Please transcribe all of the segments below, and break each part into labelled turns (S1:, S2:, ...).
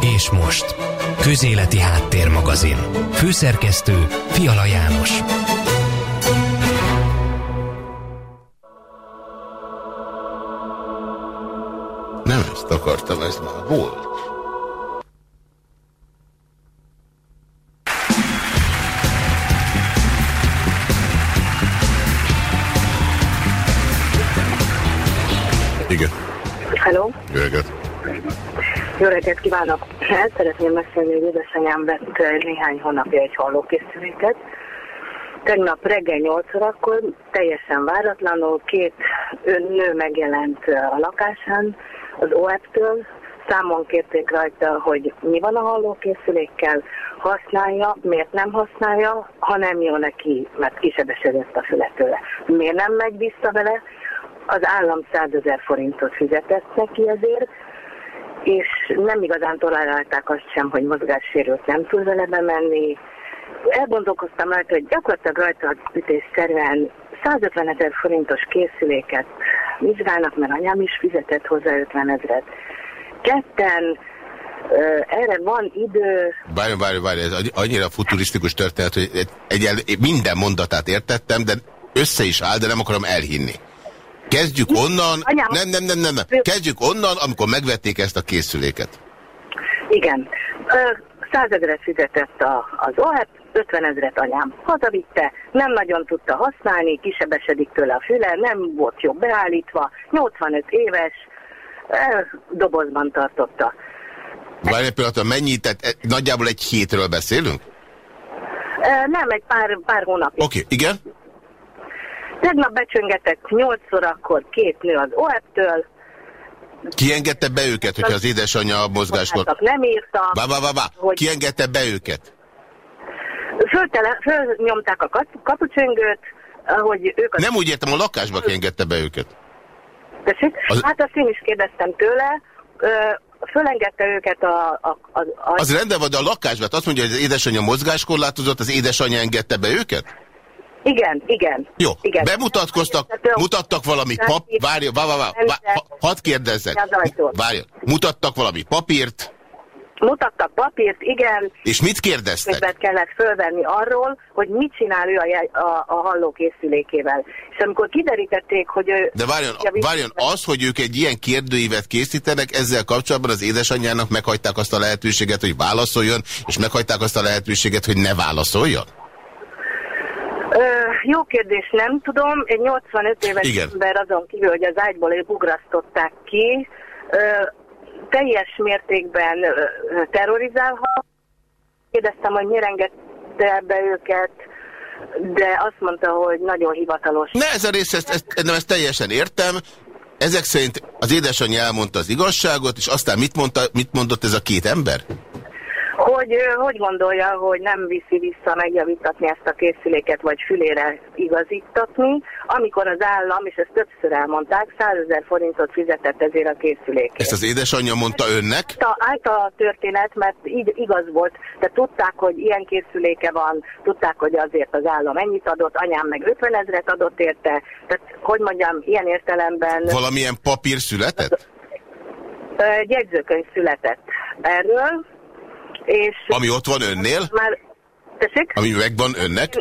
S1: És most, Közéleti Háttérmagazin. Főszerkesztő Fiala János.
S2: Nem ezt akartam, ez már volt. Jó reggelt
S3: kívánok! El szeretném mesélni, hogy édesanyám vett eh, néhány hónapja egy hallókészüléket. Tegnap reggel 8 órakor teljesen váratlanul két nő megjelent eh, a lakásán az OEP-től. Számon kérték rajta, hogy mi van a hallókészülékkel, használja, miért nem használja, ha nem jó neki, mert kisebesedett a füle tőle. Miért nem megy vissza vele? Az állam 100 ezer forintot fizetett neki ezért, és nem igazán tolerálták azt sem, hogy mozgássérült nem tud vele bemenni. Elgondolkoztam rajta, hogy gyakorlatilag rajta ütésszerűen 150 ezer forintos készüléket vizsgálnak, mert anyám is fizetett hozzá 50 ezeret. Ketten, erre van idő,
S2: Várj, várj, várj, ez annyira futurisztikus történet, hogy egyel, minden mondatát értettem, de össze is áll, de nem akarom elhinni. Kezdjük onnan,
S3: Anyám-
S2: nem, nem, nem, nem, nem. Kezdjük onnan, amikor megvették ezt a készüléket.
S3: Igen. Ö, 100 ezeret fizetett a, az OEP, 50 ezeret anyám hazavitte, nem nagyon tudta használni, kisebesedik tőle a füle, nem volt jobb beállítva, 85 éves, dobozban tartotta.
S2: Várj egy pillanatra, mennyi, tehát eh, nagyjából egy hétről beszélünk?
S3: Nem, egy pár, pár hónapja.
S2: Oké, okay, igen?
S3: Tegnap becsöngetett 8 órakor két nő az OEP-től,
S2: Ki engedte be őket, hogyha az édesanyja a mozgáskor...
S3: nem írta,
S2: Vá, vá, vá, vá.
S3: hogy
S2: Ki engedte be őket?
S3: föltele, fölnyomták a kapucsöngőt, hogy ők az...
S2: Nem úgy értem, a lakásba ki engedte be őket.
S3: Tessék?
S2: Az-
S3: Hát azt én is kérdeztem tőle, fölengedte őket a... a, a, a
S2: Az rendben van, de a lakásban hát azt mondja, hogy az édesanyja mozgáskorlátozott, az édesanyja engedte be őket?
S3: Igen, igen.
S2: Jó,
S3: igen.
S2: bemutatkoztak, mutattak valami pap... Várja, vá, vá, vá, vá, ha- hadd kérdezzek. Várja, mutattak valami papírt,
S3: Mutattak papírt, igen,
S2: és mit kérdeztek?
S3: könyvet kellett fölvenni arról, hogy mit csinál ő a, a, a hallókészülékével. És amikor kiderítették, hogy ő...
S2: De várjon, várjon, az, hogy ők egy ilyen kérdőívet készítenek, ezzel kapcsolatban az édesanyjának meghagyták azt a lehetőséget, hogy válaszoljon, és meghagyták azt a lehetőséget, hogy ne válaszoljon?
S3: Ö, jó kérdés, nem tudom. Egy 85 éves
S2: Igen.
S3: ember azon kívül, hogy az ágyból ők ugrasztották ki, ö, teljes mértékben ö, terrorizálhat. Kérdeztem, hogy miért engedte be őket, de azt mondta, hogy nagyon hivatalos.
S2: Ne, ez a rész, ezt, ezt, nem, ezt teljesen értem. Ezek szerint az édesanyja elmondta az igazságot, és aztán mit, mondta, mit mondott ez a két ember?
S3: Hogy hogy gondolja, hogy nem viszi vissza megjavítatni ezt a készüléket, vagy fülére igazítatni, amikor az állam, és ezt többször elmondták, 100 ezer forintot fizetett ezért a készülékért.
S2: Ezt az édesanyja mondta önnek?
S3: állt a történet, mert így igaz volt, de tudták, hogy ilyen készüléke van, tudták, hogy azért az állam ennyit adott, anyám meg 50 ezret adott érte, tehát hogy mondjam, ilyen értelemben
S2: Valamilyen papír született?
S3: egy jegyzőkönyv született erről, és
S2: Ami ott van önnél?
S3: már, tessék?
S2: Ami megvan önnek?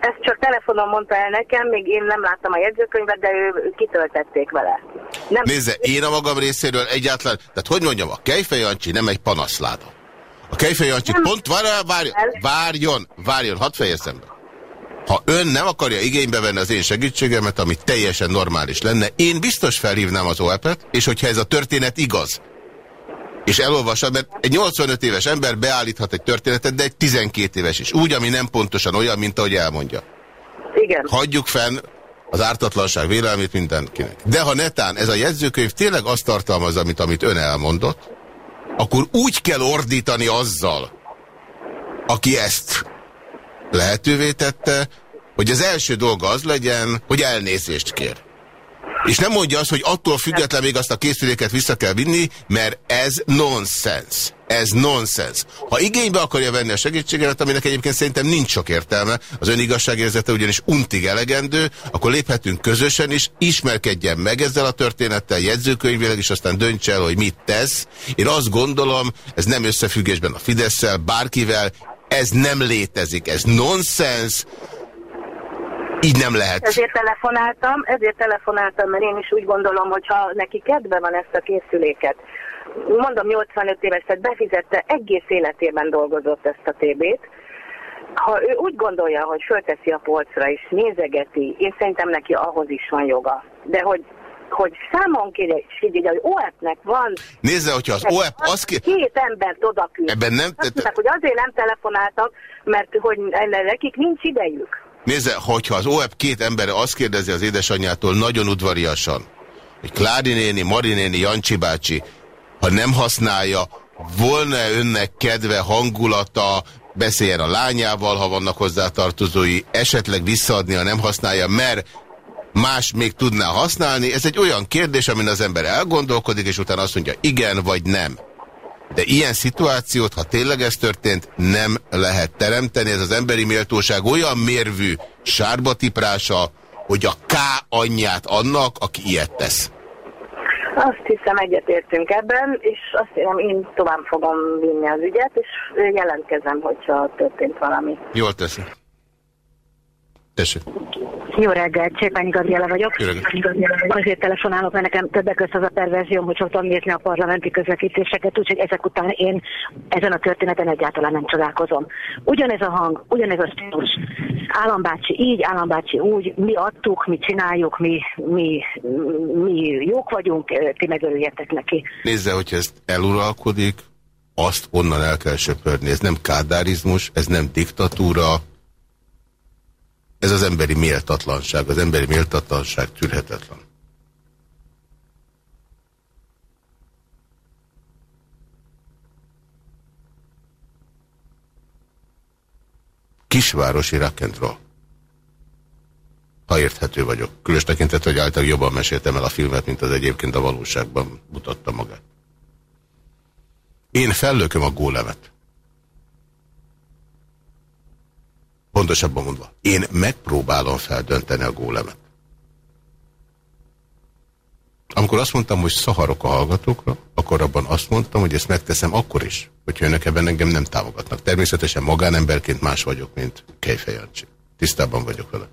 S3: Ezt csak telefonon mondta el nekem, még én nem láttam a jegyzőkönyvet, de ő kitöltették vele. Nem,
S2: Nézze, én a magam részéről egyáltalán, tehát hogy mondjam, a Kejfej Jancsi nem egy panaszláda. A Kejfej Jancsi
S3: Nem.
S2: pont, várjon, várjon, várjon, várjon, hadd fejezzem be. Ha ön nem akarja igénybe venni az én segítségemet, ami teljesen normális lenne, én biztos felhívnám az OEP-et, és hogyha ez a történet igaz, és elolvasod, mert egy 85 éves ember beállíthat egy történetet, de egy 12 éves is. Úgy, ami nem pontosan olyan, mint ahogy elmondja.
S3: Igen.
S2: Hagyjuk fenn az ártatlanság vélelmét mindenkinek. De ha netán ez a jegyzőkönyv tényleg azt tartalmazza, mint amit ön elmondott, akkor úgy kell ordítani azzal, aki ezt lehetővé tette, hogy az első dolga az legyen, hogy elnézést kér. És nem mondja azt, hogy attól független még azt a készüléket vissza kell vinni, mert ez nonsens. Ez nonsens. Ha igénybe akarja venni a segítségemet, aminek egyébként szerintem nincs sok értelme, az ön igazságérzete ugyanis untig elegendő, akkor léphetünk közösen is, ismerkedjen meg ezzel a történettel, jegyzőkönyvileg, és aztán dönts el, hogy mit tesz. Én azt gondolom, ez nem összefüggésben a fidesz bárkivel, ez nem létezik, ez nonsens, így nem lehet.
S3: Ezért telefonáltam, ezért telefonáltam, mert én is úgy gondolom, hogy ha neki kedve van ezt a készüléket, mondom 85 éves, tehát befizette, egész életében dolgozott ezt a TB-t, ha ő úgy gondolja, hogy fölteszi a polcra és nézegeti, én szerintem neki ahhoz is van joga. De hogy hogy számon kérje, hogy OEP-nek van...
S2: Nézze, hogyha az OEP azt kér...
S3: Két embert oda küld.
S2: Ebben nem...
S3: Azt mondták, hogy azért nem telefonáltak, mert hogy nekik nincs idejük.
S2: Nézze, hogyha az OEP két embere azt kérdezi az édesanyjától nagyon udvariasan, hogy Klári néni, Mari néni, Jancsi bácsi, ha nem használja, volna -e önnek kedve, hangulata, beszéljen a lányával, ha vannak hozzá tartozói, esetleg visszaadni, ha nem használja, mert más még tudná használni. Ez egy olyan kérdés, amin az ember elgondolkodik, és utána azt mondja igen vagy nem. De ilyen szituációt, ha tényleg ez történt, nem lehet teremteni. Ez az emberi méltóság olyan mérvű sárbatiprása, hogy a K anyját annak, aki ilyet tesz.
S3: Azt hiszem egyetértünk ebben, és azt hiszem én tovább fogom vinni az ügyet, és jelentkezem, hogyha történt valami.
S2: Jól teszi. Tessék.
S3: Jó reggelt, Csépányi Gabriela vagyok. Azért telefonálok, mert nekem többek között az a perverzióm, hogy szoktam nézni a parlamenti közvetítéseket, úgyhogy ezek után én ezen a történeten egyáltalán nem csodálkozom. Ugyanez a hang, ugyanez a stílus. Állambácsi így, állambácsi úgy, mi adtuk, mi csináljuk, mi, mi, mi jók vagyunk, ti megörüljetek neki.
S2: Nézze, hogy ez eluralkodik, azt onnan el kell söpörni. Ez nem kádárizmus, ez nem diktatúra, ez az emberi méltatlanság. Az emberi méltatlanság tűrhetetlen. Kisvárosi roll. Ha érthető vagyok. Különös tekintet, hogy általában jobban meséltem el a filmet, mint az egyébként a valóságban mutatta magát. Én fellököm a gólemet. Pontosabban mondva, én megpróbálom feldönteni a gólemet. Amikor azt mondtam, hogy szaharok a hallgatókra, akkor abban azt mondtam, hogy ezt megteszem akkor is, hogyha önök ebben engem nem támogatnak. Természetesen magánemberként más vagyok, mint Kejfejancsi. Tisztában vagyok vele.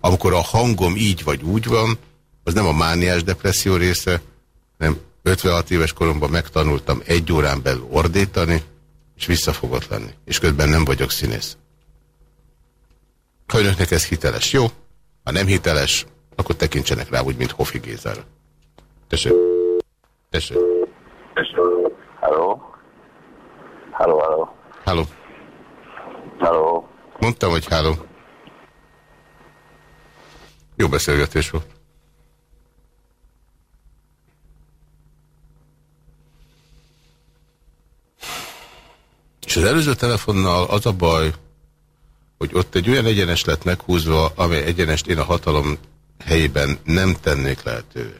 S2: Amikor a hangom így vagy úgy van, az nem a mániás depresszió része, nem 56 éves koromban megtanultam egy órán belül ordítani, és visszafogott lenni. És közben nem vagyok színész. Ha önöknek ez hiteles, jó. Ha nem hiteles, akkor tekintsenek rá úgy, mint Hofi Gézára. Tessék. Tessék.
S4: Halló. Halló, halló.
S2: Halló.
S4: Halló.
S2: Mondtam, hogy halló. Jó beszélgetés volt. És az előző telefonnal az a baj, hogy ott egy olyan egyenes lett meghúzva, amely egyenest én a hatalom helyében nem tennék lehetővé.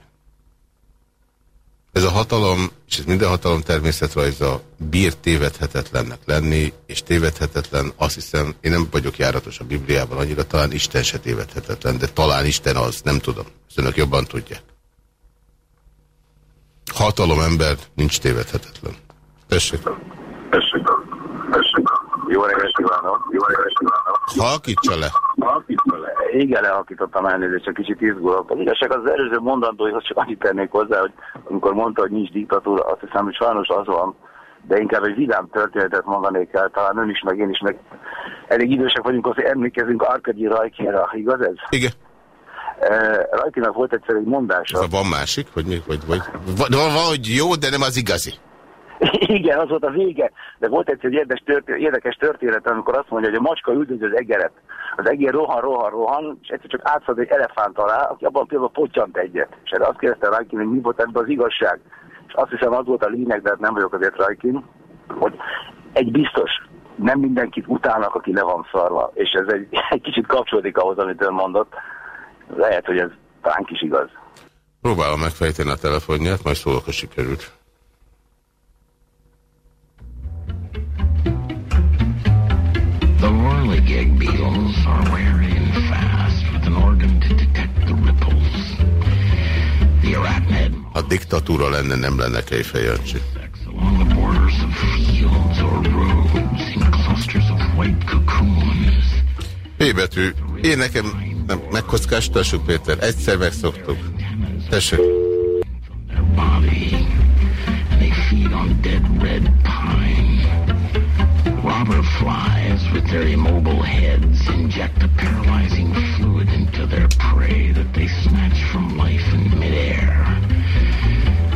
S2: Ez a hatalom, és ez minden hatalom természetrajza bír tévedhetetlennek lenni, és tévedhetetlen, azt hiszem, én nem vagyok járatos a Bibliában annyira, talán Isten se tévedhetetlen, de talán Isten az, nem tudom. Ezt önök jobban tudják. Hatalom ember nincs tévedhetetlen. Tessék.
S4: Tessék. Tessék. Jó reggelt kívánok. Jó reggelt kívánok.
S2: Halkítsa le.
S4: Halkítsa le. Igen, lehakítottam elnézést, csak kicsit izgulok. Az igazság az előző mondandóihoz csak annyit tennék hozzá, hogy amikor mondta, hogy nincs diktatúra, azt hiszem, hogy sajnos az van, de inkább egy vidám történetet mondanék el, talán ön is, meg én is, meg elég idősek vagyunk, hogy emlékezünk Arkadyi Rajkinra, igaz ez?
S2: Igen.
S4: Uh, Rajkinak volt egyszer egy mondása.
S2: Ez van másik, vagy, vagy, vagy, vagy jó, de nem az igazi.
S4: Igen, az volt a vége. De volt egy érdekes, történet, érdekes történet, amikor azt mondja, hogy a macska üldözi az egeret. Az egér rohan, rohan, rohan, és egyszer csak átszad egy elefánt alá, aki abban például potyant egyet. És erre azt kérdezte Rajkin, hogy mi volt ebben az igazság. És azt hiszem, az volt a lényeg, de hát nem vagyok azért Rajkin, hogy egy biztos, nem mindenkit utálnak, aki le van szarva. És ez egy, egy kicsit kapcsolódik ahhoz, amit ön mondott. Lehet, hogy ez ránk is igaz.
S2: Próbálom megfejteni a telefonját, majd szólok, ha sikerült. Beetles are wary and fast with an organ to detect the ripples. The arachnid... Ha diktatúra lenne, nem lenne Kejfejancsi. Along the borders of fields or roads in clusters of white cocoons. P betű. Én nekem nem, megkockáztassuk, Péter. Egyszer megszoktuk. Tessék. Robber flies with their immobile heads inject a paralyzing fluid into their prey that they snatch from life in midair.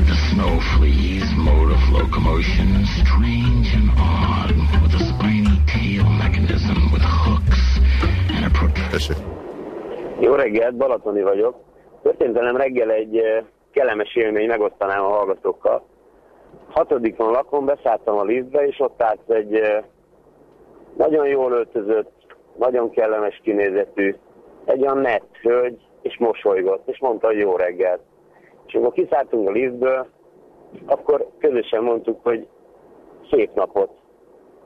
S2: The snow flea's mode of locomotion strange and odd with a spiny tail mechanism with hooks and a protractor.
S5: Jó reggelt, Balatoni vagyok. Történt velem reggel egy kellemes élmény, megosztanám a hallgatókkal. Hatodikon lakom, beszálltam a liftbe, és ott állt egy nagyon jól öltözött, nagyon kellemes kinézetű, egy olyan nett hölgy, és mosolygott, és mondta, hogy jó reggelt. És amikor kiszálltunk a liftből, akkor közösen mondtuk, hogy szép napot.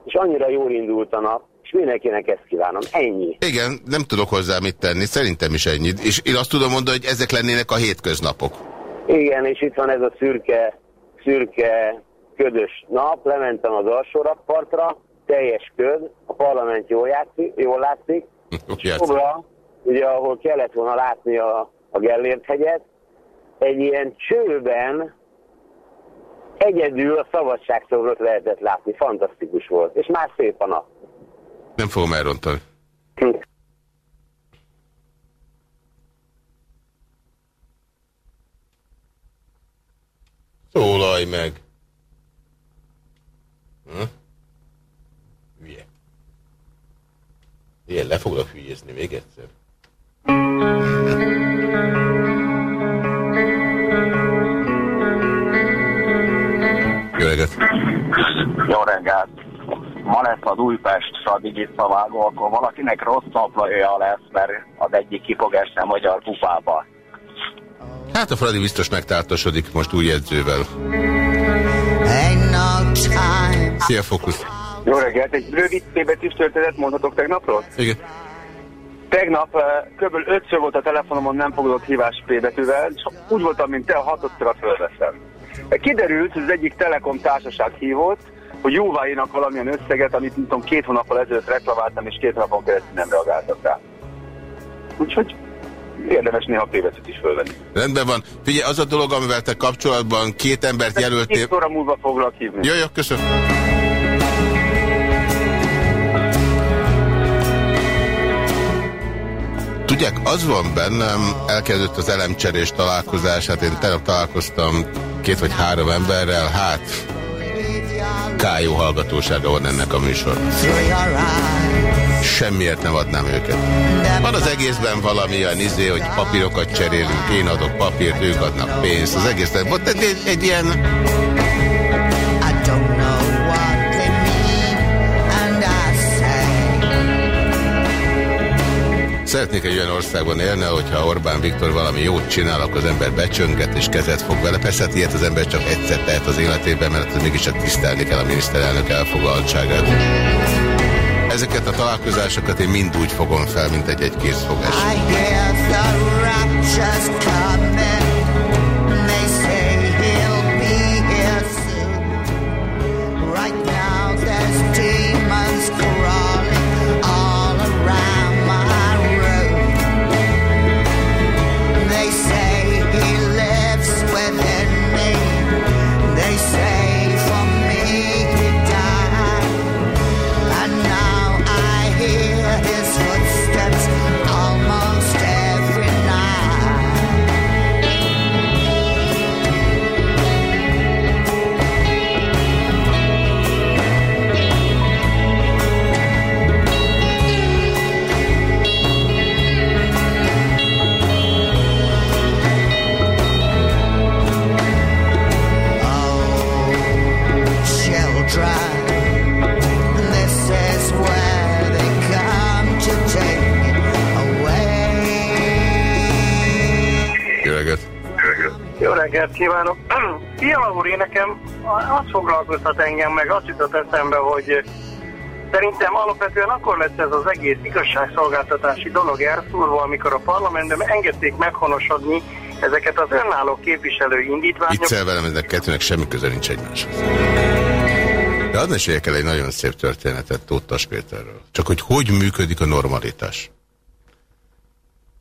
S5: És annyira jól indult a nap, és mindenkinek ezt kívánom. Ennyi.
S2: Igen, nem tudok hozzá mit tenni, szerintem is ennyi. És én azt tudom mondani, hogy ezek lennének a hétköznapok.
S5: Igen, és itt van ez a szürke, szürke, ködös nap, lementem az alsó rakpartra, teljes köd, a parlament jól, játszik, jól látszik, Sobra, ugye ahol kellett volna látni a, a Gellért hegyet, egy ilyen csőben egyedül a szabadságszobrot lehetett látni, fantasztikus volt, és már szép a nap.
S2: Nem fogom elrontani. Szólalj meg! Hm? Ilyen, le foglak hülyézni még egyszer. Jó reggelt!
S6: Jó reggelt! ma lesz az Újpest Sadigit szavágó, akkor valakinek rossz naplója lesz, mert az egyik ki fog esni a magyar kupába.
S2: Hát a Fradi biztos megtártosodik most új edzővel. Szia, Fokusz!
S7: Jó reggelt, egy rövid is történet mondhatok tegnapról?
S2: Igen.
S7: Tegnap uh, kb. ötször volt a telefonomon nem fogadott hívás P betűvel, és úgy voltam, mint te, a hatodszor fölveszem. Kiderült, hogy az egyik telekom társaság hívott, hogy jóváírnak valamilyen összeget, amit nem tudom, két hónappal ezelőtt reklamáltam, és két napon keresztül nem reagáltak rá. Úgyhogy érdemes néha téveszet is fölvenni.
S2: Rendben van. Figyelj, az a dolog, amivel te kapcsolatban két embert jelöltél...
S7: Két óra múlva foglak hívni.
S2: Jó, jó, köszönöm. Tudják, az van bennem, elkezdett az elemcserés találkozás, hát én tegnap találkoztam két vagy három emberrel, hát Kájó hallgatósága van ennek a műsor. Semmiért nem adnám őket. Van az egészben valami olyan izé, hogy papírokat cserélünk, én adok papírt, ők adnak pénzt. Az egészben volt egy, egy ilyen Szeretnék egy olyan országban élni, hogyha Orbán Viktor valami jót csinál, akkor az ember becsönget és kezet fog vele. Persze hát ilyet az ember csak egyszer tehet az életében, mert az mégis tisztelni kell a miniszterelnök elfogadtságát. Ezeket a találkozásokat én mind úgy fogom fel, mint egy-egy készfogás.
S8: Jó reggelt kívánok! Fiala úr, én nekem azt foglalkoztat engem, meg azt jutott eszembe, hogy szerintem alapvetően akkor lesz ez az egész igazságszolgáltatási dolog elszúrva, amikor a parlamentben engedték meghonosodni ezeket az önálló képviselő indítványokat.
S2: Itt velem, ennek kettőnek semmi köze nincs egymáshoz. De adna is el egy nagyon szép történetet Tóttas Péterről. Csak hogy hogy működik a normalitás.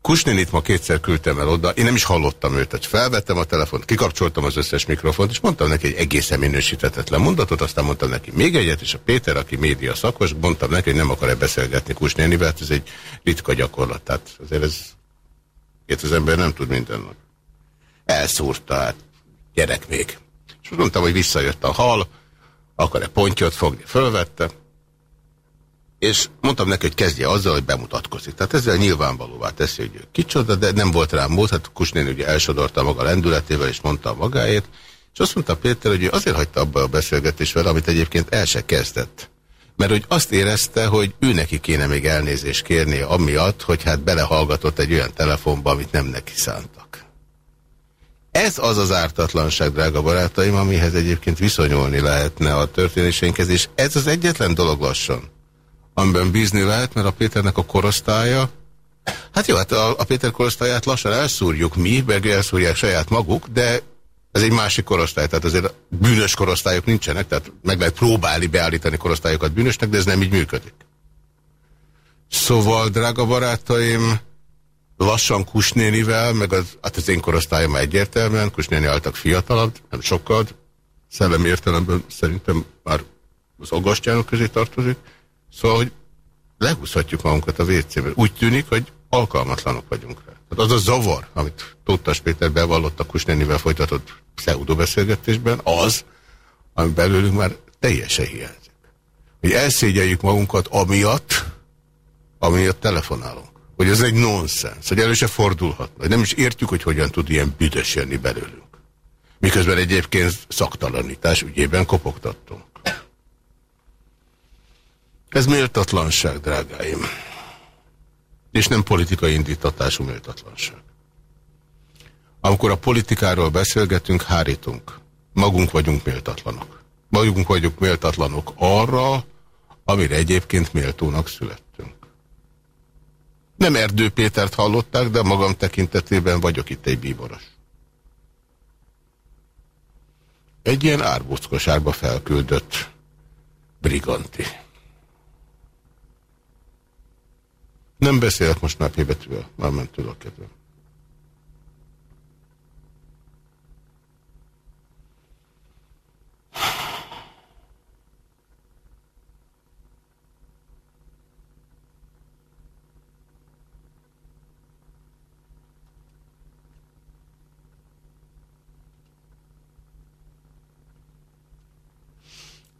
S2: Kusnénit ma kétszer küldtem el oda, én nem is hallottam őt, hogy felvettem a telefont, kikapcsoltam az összes mikrofont, és mondtam neki egy egészen minősítetetlen mondatot, aztán mondtam neki még egyet, és a Péter, aki média szakos, mondtam neki, hogy nem akar-e beszélgetni Kusnénivel, ez egy ritka gyakorlat, tehát azért ez, itt az ember nem tud minden nap. Elszúrta, hát gyerek még. És mondtam, hogy visszajött a hal, akar-e pontyot fogni, fölvette, és mondtam neki, hogy kezdje azzal, hogy bemutatkozik. Tehát ezzel nyilvánvalóvá teszi, hogy kicsoda, de nem volt rám mód, hát Kusnén ugye elsodorta maga lendületével, és mondta magáét, és azt mondta Péter, hogy ő azért hagyta abba a beszélgetést amit egyébként el se kezdett. Mert hogy azt érezte, hogy ő neki kéne még elnézést kérni amiatt, hogy hát belehallgatott egy olyan telefonba, amit nem neki szántak. Ez az az ártatlanság, drága barátaim, amihez egyébként viszonyulni lehetne a történéseinkhez, és ez az egyetlen dolog lassan, amiben bízni lehet, mert a Péternek a korosztálya, hát jó, hát a, a Péter korosztályát lassan elszúrjuk mi, meg elszúrják saját maguk, de ez egy másik korosztály, tehát azért bűnös korosztályok nincsenek, tehát meg lehet próbálni beállítani korosztályokat bűnösnek, de ez nem így működik. Szóval, drága barátaim, lassan Kusnénivel, meg az, hát az én korosztályom egyértelműen, Kusnéni álltak fiatalabb, nem sokkal, szellemi értelemben szerintem már az agasztjánok közé tartozik, Szóval, hogy lehúzhatjuk magunkat a WC-ben. Úgy tűnik, hogy alkalmatlanok vagyunk rá. Tehát az a zavar, amit Tóttas Péter bevallott a Kusnenivel folytatott pseudobeszélgetésben, az, ami belőlünk már teljesen hiányzik. Hogy elszégyeljük magunkat amiatt, amiatt telefonálunk. Hogy ez egy nonsens, hogy elő se fordulhat. Hogy nem is értjük, hogy hogyan tud ilyen büdös jönni belőlünk. Miközben egyébként szaktalanítás ügyében kopogtattunk. Ez méltatlanság, drágáim. És nem politikai indítatású méltatlanság. Amikor a politikáról beszélgetünk, hárítunk. Magunk vagyunk méltatlanok. Magunk vagyunk méltatlanok arra, amire egyébként méltónak születtünk. Nem Erdő Pétert hallották, de magam tekintetében vagyok itt egy bíboros. Egy ilyen árbóckosárba felküldött briganti. Nem beszélek most már P betűvel, már ment tőle a kedvem.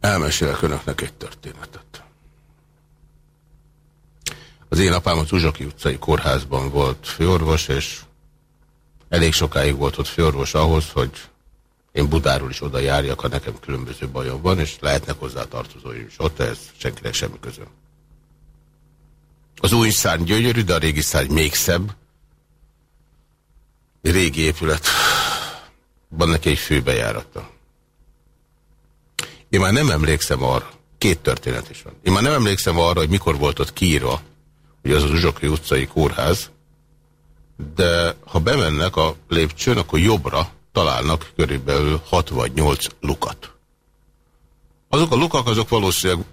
S2: Elmesélek önöknek egy történetet. Az én apám az Uzsoki utcai kórházban volt főorvos, és elég sokáig volt ott főorvos ahhoz, hogy én Budáról is oda járjak, ha nekem különböző bajom van, és lehetnek hozzá tartozói is ott, ez senkinek semmi közöm. Az új szárny gyönyörű, de a régi szárny még szebb. Régi épület. Van neki egy főbejárata. Én már nem emlékszem arra, két történet is van. Én már nem emlékszem arra, hogy mikor volt ott kiírva, ugye az az Uzsoki utcai kórház, de ha bemennek a lépcsőn, akkor jobbra találnak körülbelül 6 vagy 8 lukat. Azok a lukak, azok valószínűleg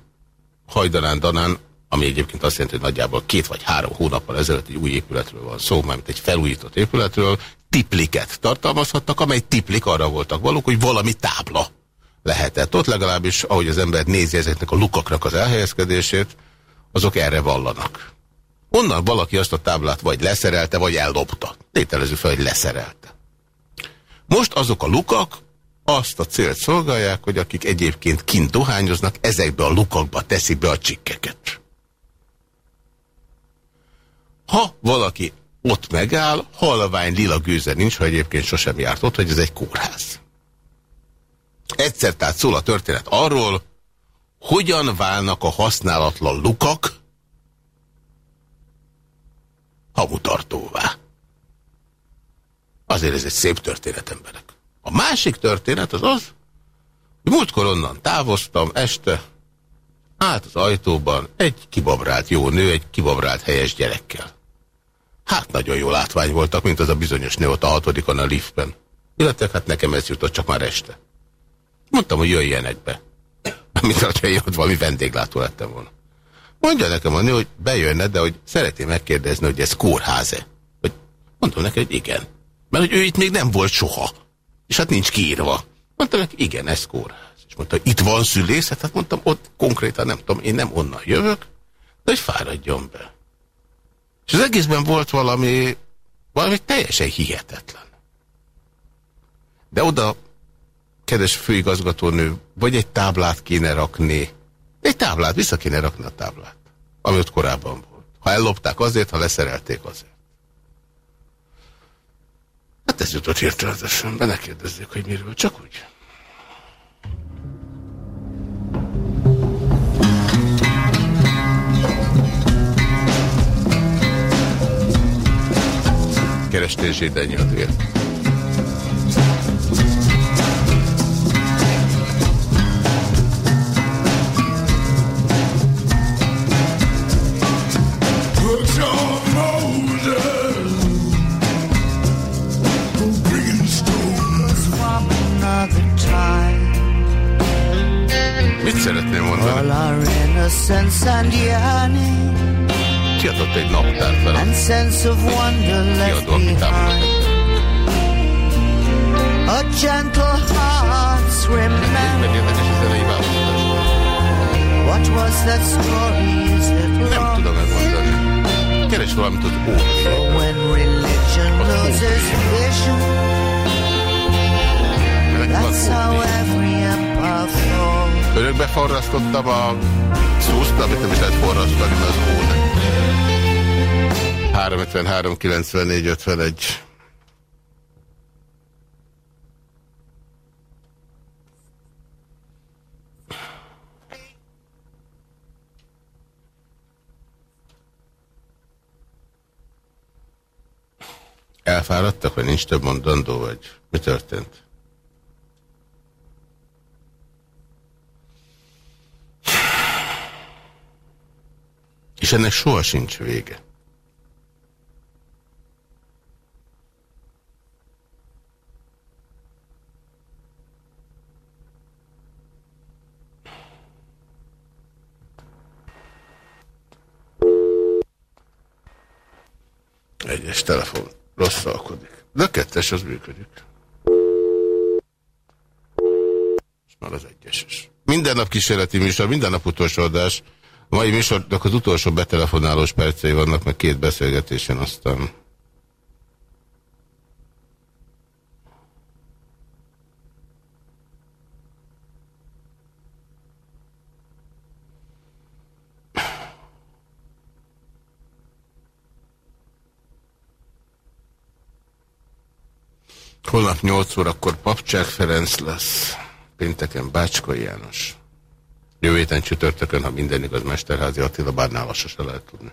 S2: hajdanán, danán, ami egyébként azt jelenti, hogy nagyjából két vagy három hónappal ezelőtt egy új épületről van szó, mármint egy felújított épületről, tipliket tartalmazhattak, amely tiplik arra voltak valók, hogy valami tábla lehetett. Ott legalábbis, ahogy az ember nézi ezeknek a lukaknak az elhelyezkedését, azok erre vallanak. Onnan valaki azt a táblát vagy leszerelte, vagy ellopta. Tételező fel, hogy leszerelte. Most azok a lukak azt a célt szolgálják, hogy akik egyébként kint dohányoznak, ezekbe a lukakba teszik be a csikkeket. Ha valaki ott megáll, halvány lila gőze nincs, ha egyébként sosem járt ott, hogy ez egy kórház. Egyszer tehát szól a történet arról, hogyan válnak a használatlan lukak hamutartóvá. Azért ez egy szép történet, emberek. A másik történet az az, hogy múltkor onnan távoztam este, át az ajtóban egy kibabrált jó nő, egy kibabrált helyes gyerekkel. Hát nagyon jó látvány voltak, mint az a bizonyos nő ott a hatodikon a liftben. Illetve hát nekem ez jutott csak már este. Mondtam, hogy jöjjenek be. Mint ha én ott valami vendéglátó lettem volna. Mondja nekem a nő, hogy bejönne, de hogy szeretné megkérdezni, hogy ez kórház-e. Hogy mondom neki, hogy igen. Mert hogy ő itt még nem volt soha. És hát nincs kiírva. Mondtam neki, igen, ez kórház. És mondta, itt van szülészet? Hát mondtam, ott konkrétan nem tudom, én nem onnan jövök, de hogy fáradjon be. És az egészben volt valami, valami teljesen hihetetlen. De oda, kedves főigazgatónő, vagy egy táblát kéne rakni, egy táblát, vissza kéne rakni a táblát, ami ott korábban volt. Ha ellopták azért, ha leszerelték azért. Hát ez jutott hirteletesen, be ne kérdezzék, hogy miről, csak úgy. Kerestél Zsédenyi Kiadott egy naptárt velem. Kiadó, aki támogat. A gentle hearts remember What was that story? Is it Nem tudom megmondani. Keres valamit az falls Örökbe forrasztottam a szúzt, amit nem is lehet forrasztani, mert az óna. 353 94 51 Elfáradtak, vagy nincs több mondandó, vagy mi történt? És ennek soha sincs vége. Egyes telefon rosszalkodik. De a kettes az működik. És már az egyeses. Minden nap kísérleti műsor, minden nap utolsó adás. A mai műsornak az utolsó betelefonálós percei vannak, meg két beszélgetésen aztán... Holnap 8 órakor Papcsák Ferenc lesz, pénteken Bácskai János. Jövő héten csütörtökön, ha minden igaz, Mesterházi Attila, bár nála se lehet tudni.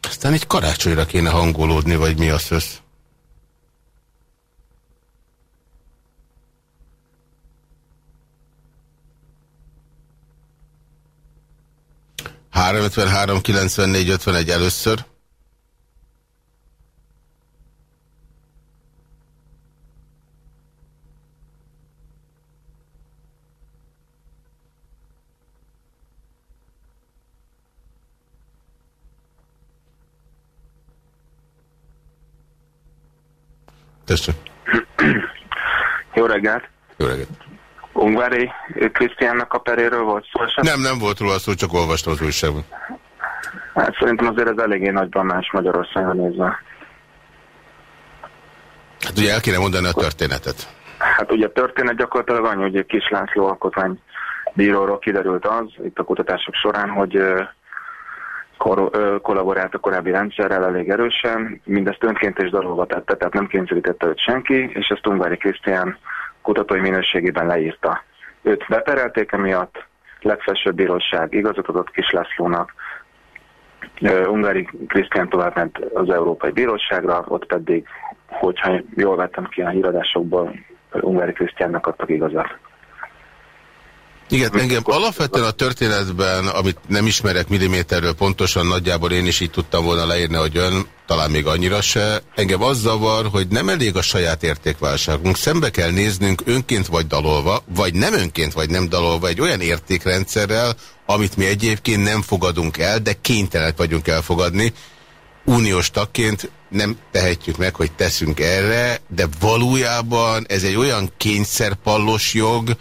S2: Aztán egy karácsonyra kéne hangolódni, vagy mi a szösz? Három három kilencvennégy ötvenegy először. Tessék.
S9: Jó reggelt.
S2: Jó reggelt.
S9: Ungvári Krisztiánnak a peréről volt szó sem?
S2: Nem, nem volt róla szó, csak olvastam az újságban.
S9: Hát szerintem azért ez eléggé nagy banás Magyarországon nézve.
S2: Hát ugye el kéne mondani a történetet.
S9: Hát ugye a történet gyakorlatilag annyi, hogy Kis László alkotmánybíróról kiderült az, itt a kutatások során, hogy kollaborált a korábbi rendszerrel elég erősen, mindezt önkéntes dalolva tette, tehát nem kényszerítette őt senki, és ezt Ungvári Krisztián kutatói minőségében leírta. Őt beperelték emiatt, legfelsőbb bíróság igazat adott Kis Lászlónak, Ungári Krisztián tovább ment az Európai Bíróságra, ott pedig, hogyha jól vettem ki a híradásokból, Ungári Krisztiánnak adtak igazat.
S2: Igen, engem alapvetően a történetben, amit nem ismerek milliméterről pontosan, nagyjából én is így tudtam volna leírni, hogy ön, talán még annyira se. Engem az zavar, hogy nem elég a saját értékválságunk. Szembe kell néznünk önként vagy dalolva, vagy nem önként vagy nem dalolva egy olyan értékrendszerrel, amit mi egyébként nem fogadunk el, de kénytelenek vagyunk elfogadni. Uniós tagként nem tehetjük meg, hogy teszünk erre, de valójában ez egy olyan kényszerpallos jog,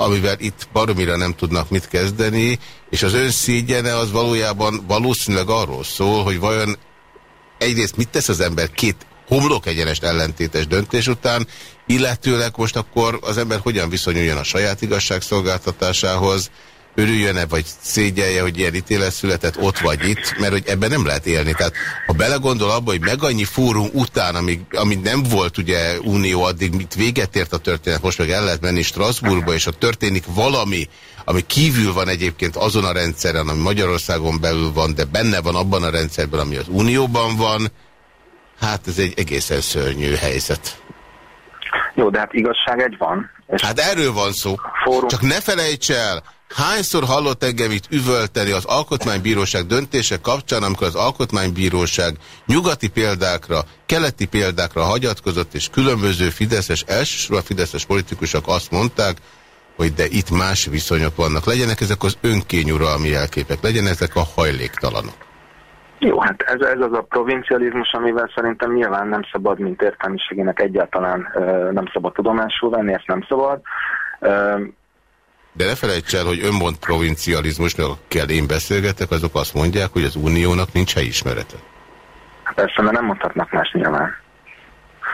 S2: amivel itt baromira nem tudnak mit kezdeni, és az ön szígyene az valójában valószínűleg arról szól, hogy vajon egyrészt mit tesz az ember két homlok egyenest ellentétes döntés után, illetőleg most akkor az ember hogyan viszonyuljon a saját igazságszolgáltatásához, örüljön-e, vagy szégyelje, hogy ilyen ítélet született ott vagy itt, mert hogy ebben nem lehet élni. Tehát ha belegondol abba, hogy meg annyi fórum után, amíg, amíg nem volt ugye unió, addig mit véget ért a történet, most meg el lehet menni Strasbourgba, és ha történik valami, ami kívül van egyébként azon a rendszeren, ami Magyarországon belül van, de benne van abban a rendszerben, ami az unióban van, hát ez egy egészen szörnyű helyzet.
S9: Jó, de hát igazság egy van.
S2: Hát erről van szó. Fórum. Csak ne felejts el, Hányszor hallott engem itt üvölteni az Alkotmánybíróság döntése kapcsán, amikor az Alkotmánybíróság nyugati példákra, keleti példákra hagyatkozott, és különböző fideszes, elsősorban fideszes politikusok azt mondták, hogy de itt más viszonyok vannak. Legyenek ezek az önkényuralmi jelképek, legyenek ezek a hajléktalanok.
S9: Jó, hát ez, ez az a provincializmus, amivel szerintem nyilván nem szabad, mint értelmiségének egyáltalán nem szabad tudomásul venni, ezt nem szabad.
S2: De ne felejts el, hogy önmond provincializmusnak, akikkel én beszélgetek, azok azt mondják, hogy az uniónak nincs helyismerete.
S9: Persze, mert nem mondhatnak más nyilván.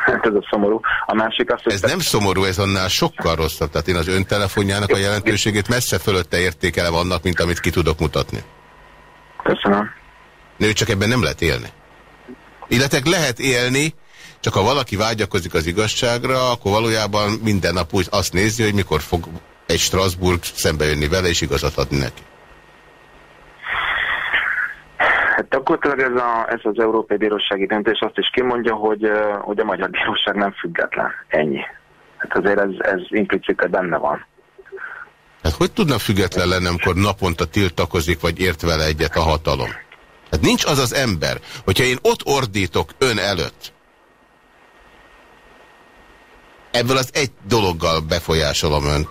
S9: Hát ez a szomorú. A másik az,
S2: hogy... Ez nem szomorú, ez annál sokkal rosszabb. Tehát én az ön telefonjának a jelentőségét messze fölötte értékelem annak, mint amit ki tudok mutatni.
S9: Köszönöm.
S2: Nő, csak ebben nem lehet élni. Illetve lehet élni, csak ha valaki vágyakozik az igazságra, akkor valójában minden nap úgy azt nézi, hogy mikor fog egy Strasbourg jönni vele és igazat adni neki?
S9: Hát gyakorlatilag ez, a, ez az Európai Bírósági döntés azt is kimondja, hogy, hogy a Magyar Bíróság nem független. Ennyi. Hát azért ez, ez implicite benne van.
S2: Hát hogy tudna független lenni, amikor naponta tiltakozik, vagy ért vele egyet a hatalom? Hát nincs az az ember, hogyha én ott ordítok ön előtt, ebből az egy dologgal befolyásolom önt.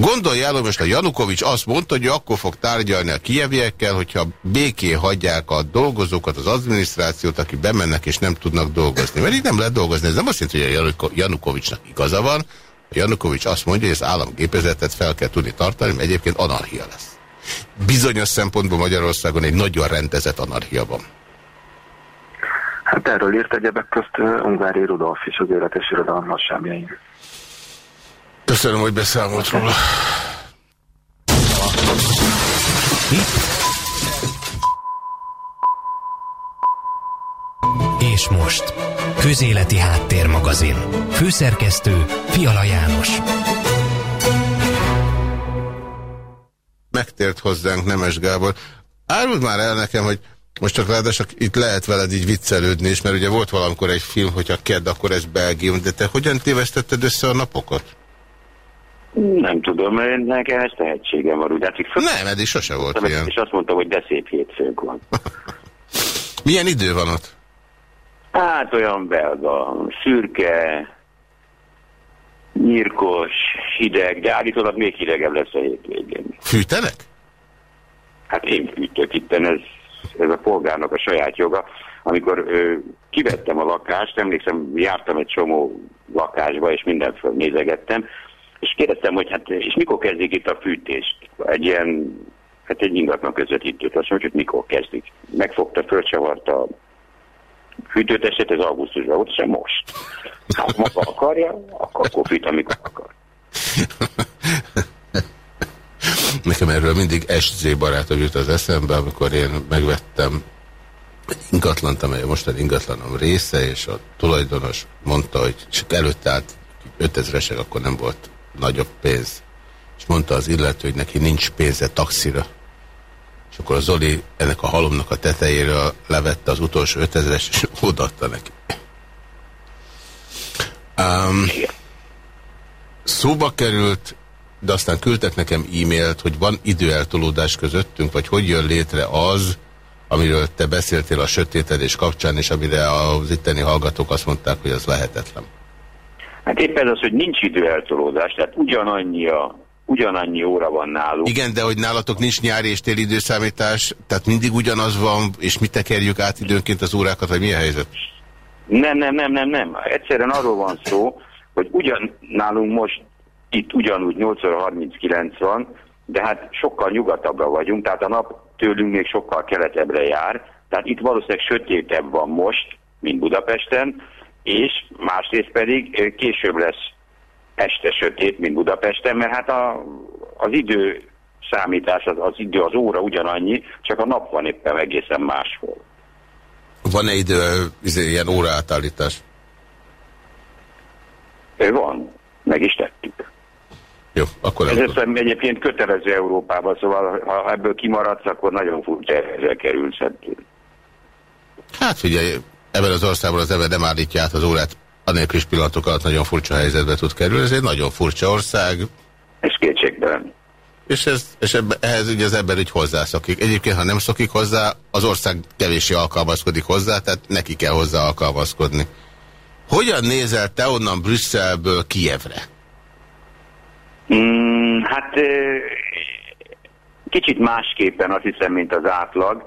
S2: Gondolj el, hogy most a Janukovics azt mondta, hogy akkor fog tárgyalni a kieviekkel, hogyha béké hagyják a dolgozókat, az adminisztrációt, akik bemennek és nem tudnak dolgozni. Mert így nem lehet dolgozni. Ez nem azt jelenti, hogy a Janukovicsnak igaza van. A Janukovics azt mondja, hogy az államgépezetet fel kell tudni tartani, mert egyébként anarchia lesz. Bizonyos szempontból Magyarországon egy nagyon rendezett anarchia van.
S9: Hát erről írt egyebek közt Ungári Rudolf is az életes irodalom hassábjain.
S2: Köszönöm, hogy beszámolt róla.
S1: És most, Közéleti Háttérmagazin. Főszerkesztő Fiala János.
S2: Megtért hozzánk Nemes Gábor. Áruld már el nekem, hogy most csak ráadásul itt lehet veled így viccelődni is, mert ugye volt valamikor egy film, hogyha kedd, akkor ez Belgium, de te hogyan tévesztetted össze a napokat?
S10: Nem tudom, nekem ez tehetségem van, úgy látszik.
S2: Nem, eddig sose volt
S10: Tudom,
S2: ilyen.
S10: És azt mondta, hogy de szép hétfőnk van.
S2: Milyen idő van ott?
S10: Hát olyan belga, szürke, nyírkos, hideg, de állítólag még hidegebb lesz a hétvégén.
S2: Fűtenek?
S10: Hát én fűtök itt, ez, ez a polgárnak a saját joga. Amikor ö, kivettem a lakást, emlékszem, jártam egy csomó lakásba, és mindent nézegettem, és kérdeztem, hogy hát, és mikor kezdik itt a fűtést? Egy ilyen, hát egy ingatlan közvetítőt, azt mondja, hogy mikor kezdik. Megfogta, fölcsavarta a fűtőtestet, ez augusztusban volt, és most. Ha maga akarja, akkor, akkor fűt, amikor akar.
S2: Nekem erről mindig SZ barátom jut az eszembe, amikor én megvettem egy ingatlant, amely a mostani ingatlanom része, és a tulajdonos mondta, hogy csak előtte állt 5000-esek, akkor nem volt nagyobb pénz. És mondta az illető, hogy neki nincs pénze taxira. és akkor a Zoli ennek a halomnak a tetejéről levette az utolsó 5000-es, és odaadta neki. Um, szóba került, de aztán küldtek nekem e-mailt, hogy van időeltolódás közöttünk, vagy hogy jön létre az, amiről te beszéltél a sötétedés kapcsán, és amire az itteni hallgatók azt mondták, hogy az lehetetlen.
S10: Hát éppen az, hogy nincs időeltolódás, tehát ugyanannyi, a, ugyanannyi óra van nálunk.
S2: Igen, de hogy nálatok nincs nyári és téli időszámítás, tehát mindig ugyanaz van, és mi tekerjük át időnként az órákat, vagy mi a helyzet?
S10: Nem, nem, nem, nem, nem. Egyszerűen arról van szó, hogy ugyan nálunk most itt ugyanúgy 8 óra 39 van, de hát sokkal nyugatabbra vagyunk, tehát a nap tőlünk még sokkal keletebbre jár, tehát itt valószínűleg sötétebb van most, mint Budapesten, és másrészt pedig később lesz este sötét, mint Budapesten, mert hát a, az idő számítás, az, az idő, az óra ugyanannyi, csak a nap van éppen egészen máshol.
S2: Van-e idő, izé, ilyen óra átállítás?
S10: Van, meg is tettük.
S2: Jó, akkor
S10: Ez összem egyébként kötelező Európában, szóval ha ebből kimaradsz, akkor nagyon furcsa ezzel kerülsz. Hát,
S2: hát figyelj, ebben az országban az ember nem állítja át az órát, anélkül is pillanatok alatt nagyon furcsa helyzetbe tud kerülni. Ez egy nagyon furcsa ország.
S10: És kétségtelen.
S2: És, ez, és ebbe, ehhez ugye az ember így hozzászokik. Egyébként, ha nem szokik hozzá, az ország kevéssé alkalmazkodik hozzá, tehát neki kell hozzá alkalmazkodni. Hogyan nézel te onnan Brüsszelből Kievre?
S10: Mm, hát kicsit másképpen azt hiszem, mint az átlag.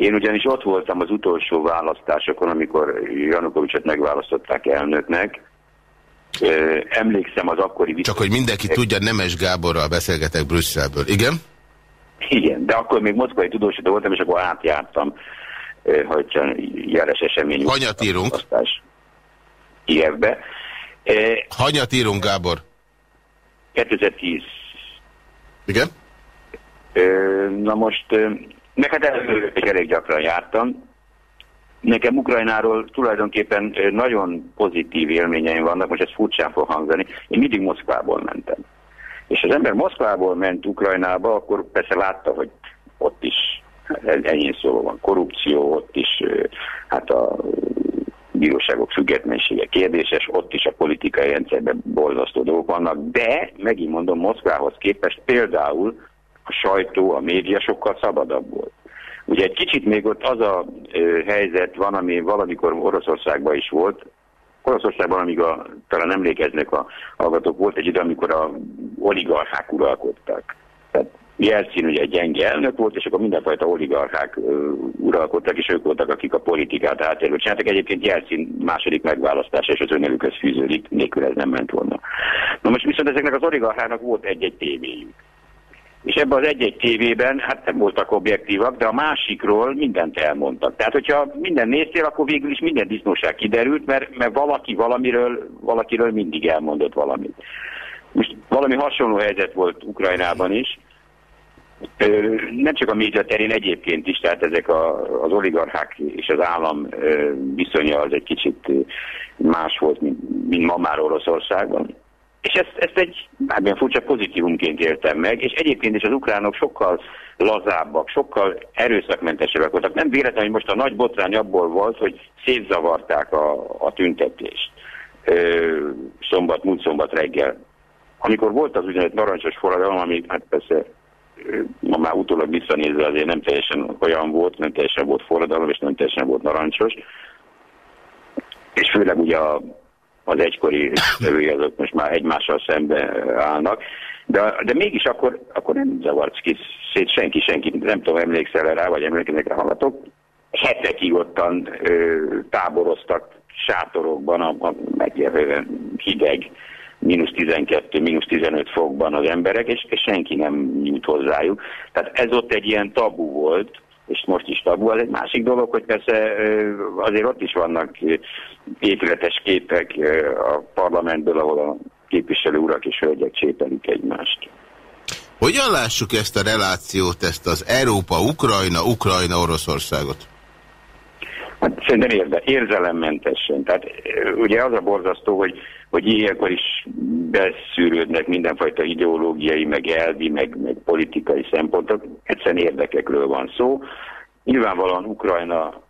S10: Én ugyanis ott voltam az utolsó választásokon, amikor Janukovicsot megválasztották elnöknek. Emlékszem az akkori...
S2: Csak hogy mindenki tudja, Nemes Gáborral beszélgetek Brüsszelből. Igen?
S10: Igen, de akkor még moszkvai tudósító voltam, és akkor átjártam, hogy jeles esemény.
S2: Hanyat írunk?
S10: Kijevbe.
S2: Hanyat írunk, Gábor?
S10: 2010.
S2: Igen?
S10: Na most, meg hát előbb elég gyakran jártam. Nekem Ukrajnáról tulajdonképpen nagyon pozitív élményeim vannak, most ez furcsán fog hangzani. Én mindig Moszkvából mentem. És az ember Moszkvából ment Ukrajnába, akkor persze látta, hogy ott is ennyi szó van, korrupció, ott is hát a bíróságok függetlensége kérdéses, ott is a politikai rendszerben borzasztó dolgok vannak, de megint mondom, Moszkvához képest például sajtó, a média sokkal szabadabb volt. Ugye egy kicsit még ott az a ö, helyzet van, ami valamikor Oroszországban is volt, Oroszországban, amíg a, talán emlékeznek a hallgatók, volt egy idő, amikor a oligarchák uralkodtak. Tehát Jelcin ugye gyenge elnök volt, és akkor mindenfajta oligarchák uh, uralkodtak, és ők voltak, akik a politikát átérve csináltak. Egyébként Jelcin második megválasztása, és az önnelükhöz fűződik, nélkül ez nem ment volna. Na most viszont ezeknek az oligarchának volt egy-egy tévéjük. És ebben az egy-egy tévében, hát nem voltak objektívak, de a másikról mindent elmondtak. Tehát, hogyha minden néztél, akkor végül is minden disznóság kiderült, mert, mert valaki valamiről, valakiről mindig elmondott valamit. Most valami hasonló helyzet volt Ukrajnában is, nem csak a média terén egyébként is, tehát ezek a, az oligarchák és az állam viszonya az egy kicsit más volt, mint, mint ma már Oroszországban. És ezt, ezt egy bármilyen furcsa pozitívumként éltem meg, és egyébként is az ukránok sokkal lazábbak, sokkal erőszakmentesebbek voltak. Nem véletlen, hogy most a nagy botrány abból volt, hogy szétzavarták a, a tüntetést ö, szombat, múlt szombat reggel. Amikor volt az úgynevezett narancsos forradalom, ami hát persze ma már utólag visszanézve azért nem teljesen olyan volt, nem teljesen volt forradalom, és nem teljesen volt narancsos. És főleg ugye a, az egykori szövői azok most már egymással szembe állnak. De, de mégis akkor, akkor nem zavart ki szét senki, senki, nem tudom, emlékszel rá, vagy emlékeznek rá hallgatok. Hetekig ottan ö, táboroztak sátorokban, a, a megjelölően hideg mínusz 12, mínusz 15 fokban az emberek, és, és senki nem jut hozzájuk. Tehát ez ott egy ilyen tabu volt, és most is tabu. Az egy másik dolog, hogy persze azért ott is vannak épületes képek a parlamentből, ahol a képviselő urak és hölgyek csépelik egymást.
S2: Hogyan lássuk ezt a relációt, ezt az Európa-Ukrajna, Ukrajna-Oroszországot?
S10: Hát szerintem érde, érzelemmentesen. Tehát ugye az a borzasztó, hogy, hogy ilyenkor is beszűrődnek mindenfajta ideológiai, meg elvi, meg, meg politikai szempontok. Egyszerűen érdekekről van szó. Nyilvánvalóan Ukrajna,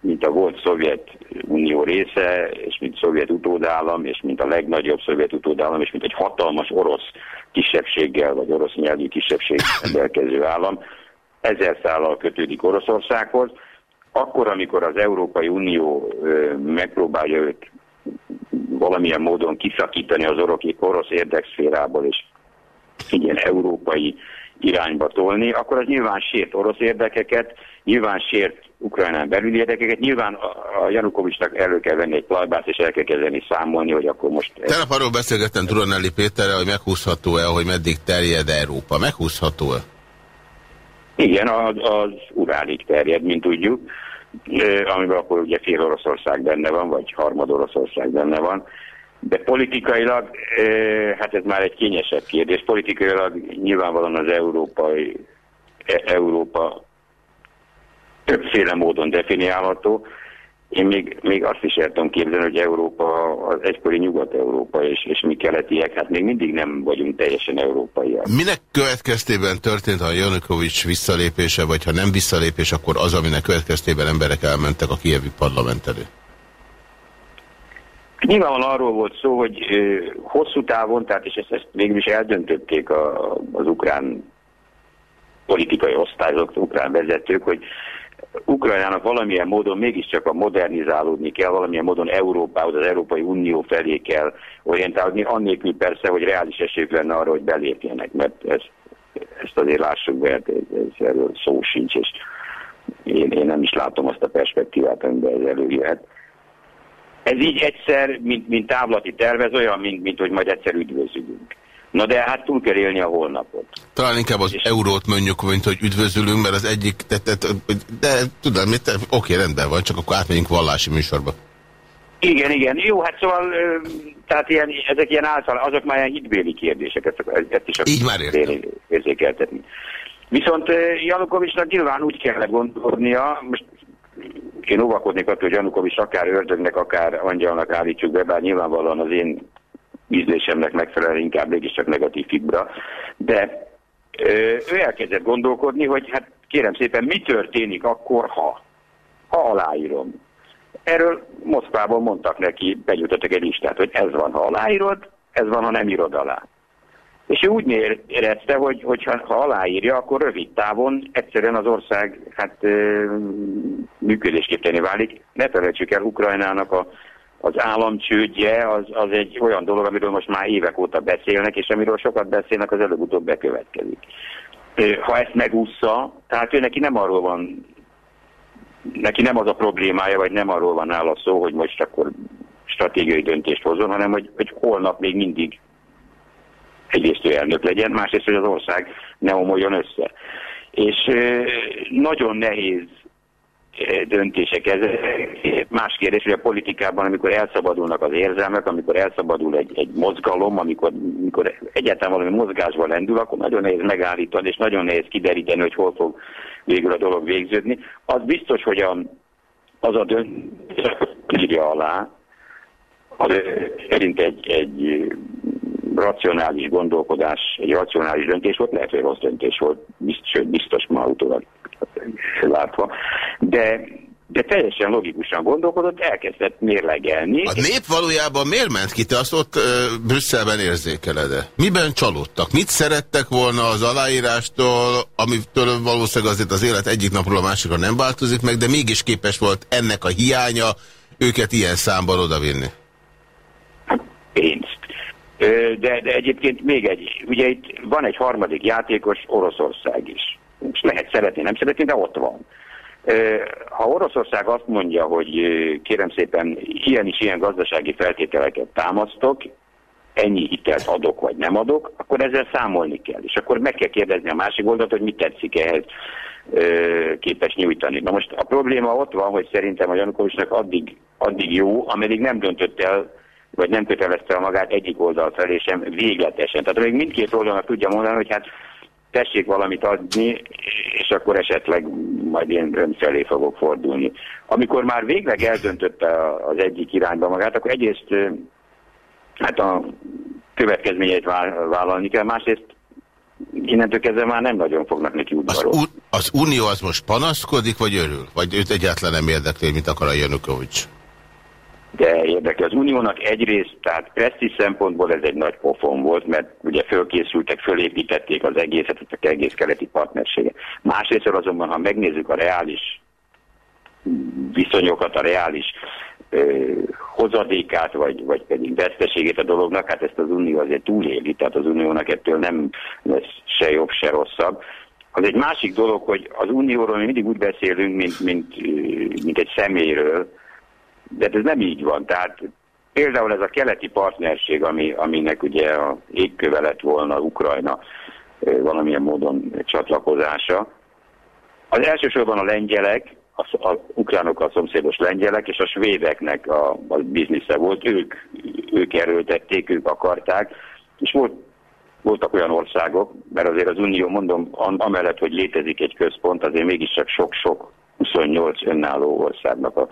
S10: mint a volt Szovjetunió része, és mint szovjet utódállam, és mint a legnagyobb szovjet utódállam, és mint egy hatalmas orosz kisebbséggel, vagy orosz nyelvű kisebbséggel rendelkező állam, ezer szállal kötődik Oroszországhoz. Akkor, amikor az Európai Unió megpróbálja őt valamilyen módon kiszakítani az orosz érdekszférából, és ilyen európai irányba tolni, akkor az nyilván sért orosz érdekeket, nyilván sért Ukrajnán belüli érdekeket, nyilván a Janukovicsnak elő kell venni egy plajbát, és el kell kezdeni számolni, hogy akkor most...
S2: Tegnap arról beszélgettem Duronelli Péterrel, hogy meghúzható-e, hogy meddig terjed Európa. Meghúzható-e?
S10: Igen, az, az urálig terjed, mint tudjuk, amiben akkor ugye fél Oroszország benne van, vagy harmad Oroszország benne van. De politikailag, hát ez már egy kényesebb kérdés, politikailag nyilvánvalóan az európai, e, Európa többféle módon definiálható. Én még, még azt is el tudom képzelni, hogy Európa, az egykori Nyugat-Európa és, és mi keletiek, hát még mindig nem vagyunk teljesen európaiak.
S2: Minek következtében történt a Janukovics visszalépése, vagy ha nem visszalépés, akkor az, aminek következtében emberek elmentek a kievi parlament elé?
S10: Nyilvánvalóan arról volt szó, hogy ö, hosszú távon, tehát és ezt, ezt végül is eldöntötték a, az ukrán politikai osztályok, az ukrán vezetők, hogy Ukrajnának valamilyen módon mégiscsak a modernizálódni kell, valamilyen módon Európához, az Európai Unió felé kell orientálódni, annélkül persze, hogy reális esélyük lenne arra, hogy belépjenek, mert ezt, ezt azért lássuk be, hát ez, ez erről szó sincs, és én, én nem is látom azt a perspektívát, amiben ez előjöhet. Ez így egyszer, mint, mint távlati tervez, olyan, mint, mint hogy majd egyszer üdvözlünk. Na de hát túl kell élni a holnapot.
S2: Talán inkább az eurót mondjuk, mint hogy üdvözülünk, mert az egyik, de, de, de, de tudom, mit, oké, rendben van, csak akkor átmegyünk vallási műsorba.
S10: Igen, igen. Jó, hát szóval, tehát ilyen, ezek ilyen által, azok már ilyen hitbéli kérdések, ezt, ezt is
S2: Így már értem.
S10: érzékeltetni. Viszont Janukovicsnak nyilván úgy kell gondolnia, most én óvakodnék attól, hogy Janukovics akár ördögnek, akár angyalnak állítsuk be, bár nyilvánvalóan az én ízlésemnek megfelelően inkább mégiscsak negatív fibra, de ő elkezdett gondolkodni, hogy hát kérem szépen, mi történik akkor, ha, ha aláírom. Erről Moszkvában mondtak neki, begyújtottak egy listát, hogy ez van, ha aláírod, ez van, ha nem írod alá. És ő úgy érezte, hogy, hogy ha, ha aláírja, akkor rövid távon egyszerűen az ország hát, működésképteni válik. Ne felejtsük el Ukrajnának a az államcsődje az, az egy olyan dolog, amiről most már évek óta beszélnek, és amiről sokat beszélnek, az előbb-utóbb bekövetkezik. Ha ezt megúszza, tehát ő neki nem arról van, neki nem az a problémája, vagy nem arról van nála szó, hogy most akkor stratégiai döntést hozzon, hanem hogy, hogy holnap még mindig egyrészt ő elnök legyen, másrészt, hogy az ország ne omoljon össze. És nagyon nehéz döntések. Ez más kérdés, hogy a politikában, amikor elszabadulnak az érzelmek, amikor elszabadul egy, egy mozgalom, amikor, amikor egyáltalán valami mozgásba lendül, akkor nagyon nehéz megállítani, és nagyon nehéz kideríteni, hogy hol fog végül a dolog végződni. Az biztos, hogy a, az a döntés írja alá, az szerint egy, egy racionális gondolkodás, egy racionális döntés volt, lehet, hogy rossz döntés volt, biztos, biztos ma utólag látva, de, de teljesen logikusan gondolkodott, elkezdett mérlegelni.
S2: A nép valójában miért ment ki? Te azt ott ö, Brüsszelben érzékeled -e? Miben csalódtak? Mit szerettek volna az aláírástól, amitől valószínűleg azért az élet egyik napról a másikra nem változik meg, de mégis képes volt ennek a hiánya őket ilyen számban odavinni?
S10: Hát pénzt. De, de egyébként még egy, ugye itt van egy harmadik játékos, Oroszország is és lehet szeretni, nem szeretni, de ott van. Ha Oroszország azt mondja, hogy kérem szépen, ilyen is ilyen gazdasági feltételeket támasztok, ennyi hitelt adok vagy nem adok, akkor ezzel számolni kell. És akkor meg kell kérdezni a másik oldalt, hogy mit tetszik ehhez képes nyújtani. Na most a probléma ott van, hogy szerintem a Janukovicsnak addig, addig jó, ameddig nem döntött el, vagy nem kötelezte a magát egyik oldal felé sem végletesen. Tehát még mindkét oldalnak tudja mondani, hogy hát tessék valamit adni, és akkor esetleg majd én ön felé fogok fordulni. Amikor már végleg eldöntötte az egyik irányba magát, akkor egyrészt hát a következményeit vállalni kell, másrészt innentől kezdve már nem nagyon fognak neki udvarolni.
S2: Az, az Unió az most panaszkodik, vagy örül? Vagy őt egyáltalán nem érdekli, mint akar a Janukovics?
S10: De érdekli. Az Uniónak egyrészt, tehát presztis szempontból ez egy nagy pofon volt, mert ugye fölkészültek, fölépítették az egészet, az egész keleti partnersége. Másrészt azonban, ha megnézzük a reális viszonyokat, a reális hozadékát, vagy, vagy pedig veszteségét a dolognak, hát ezt az Unió azért túléli, tehát az Uniónak ettől nem lesz se jobb, se rosszabb. Az egy másik dolog, hogy az Unióról mi mindig úgy beszélünk, mint, mint, mint egy személyről, de ez nem így van. Tehát például ez a keleti partnerség, ami, aminek ugye a égköve lett volna Ukrajna valamilyen módon csatlakozása, az elsősorban a lengyelek, a, a ukránokkal szomszédos lengyelek és a svédeknek a, a biznisze volt, ők, ők erőltették, ők akarták, és volt, voltak olyan országok, mert azért az Unió, mondom, amellett, hogy létezik egy központ, azért mégiscsak sok-sok 28 önálló országnak a,